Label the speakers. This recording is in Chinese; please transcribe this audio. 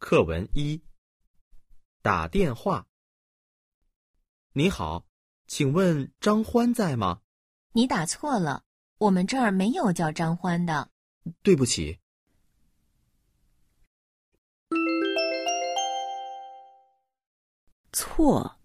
Speaker 1: 课文一。打电话。你好请问张欢在吗？
Speaker 2: 你打错了我们这儿没有叫张欢的。
Speaker 1: 对不起。
Speaker 3: 错。